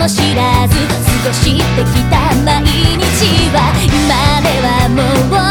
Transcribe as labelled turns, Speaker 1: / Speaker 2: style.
Speaker 1: も知らず過ごしてきた毎日は今ではもう